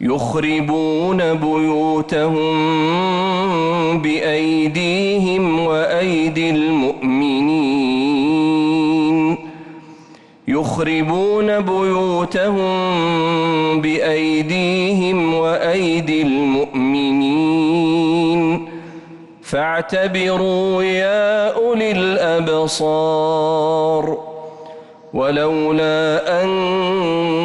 يخربون بيوتهم بأيديهم وأيدي المؤمنين. يخربون بيوتهم بأيديهم وأيدي المؤمنين. فاعتبروا يا أولي الأبصار. ولولا أن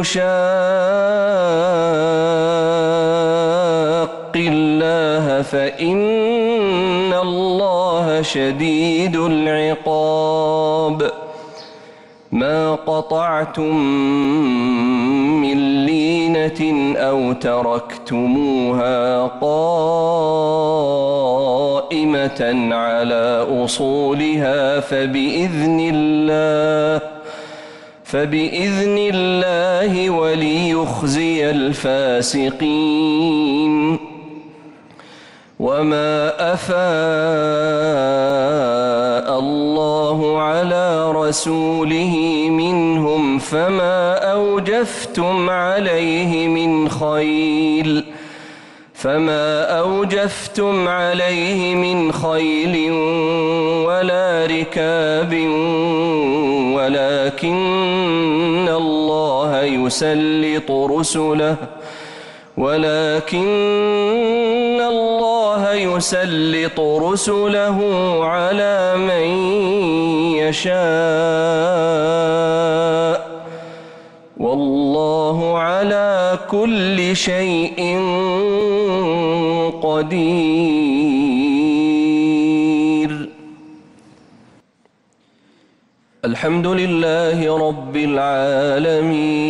يشاق الله فإن الله شديد العقاب. ما قطعتم من لينة أو تركتموها قائمة على أصولها فبإذن الله فبإذن الله وليخزي الفاسقين. وما أفاء الله على رسوله منهم فما أوجفتم عليه من خيل. فما أوجفتم عليه من خيل ولا ركاب. ولكن يسلط رسله ولكن الله يسلط رسله على من يشاء. والله على كل شيء قدير. الحمد لله رب العالمين.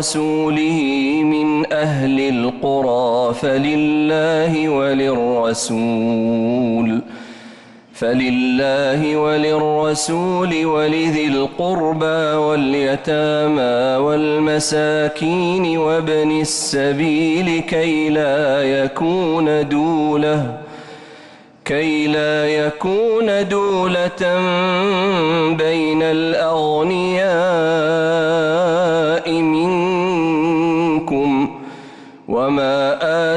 ورسوله من أهل القرى فلله وللرسول فلله وللرسول ولذي القربى واليتامى والمساكين وابن السبيل كي لا يكون دولة كي لا يكون دولة بين الأغنياء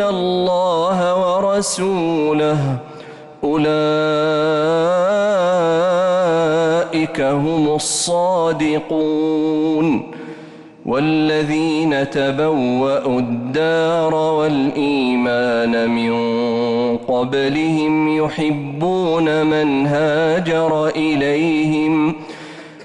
الله ورسوله. أولئك هم الصادقون. والذين تبوأوا الدار والإيمان من قبلهم يحبون من هاجر إليهم.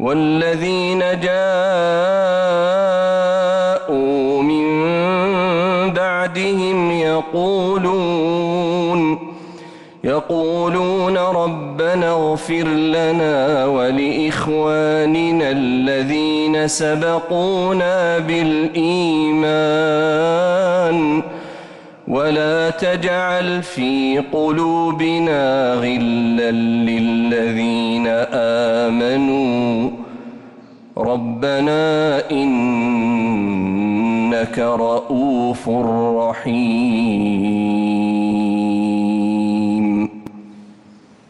والذين جاءوا من بعدهم يقولون يقولون ربنا اغفر لنا ولإخواننا الذين سبقونا بالإيمان ولا تجعل في قلوبنا غلا للذين آمنوا ربنا إنك رؤوف رحيم.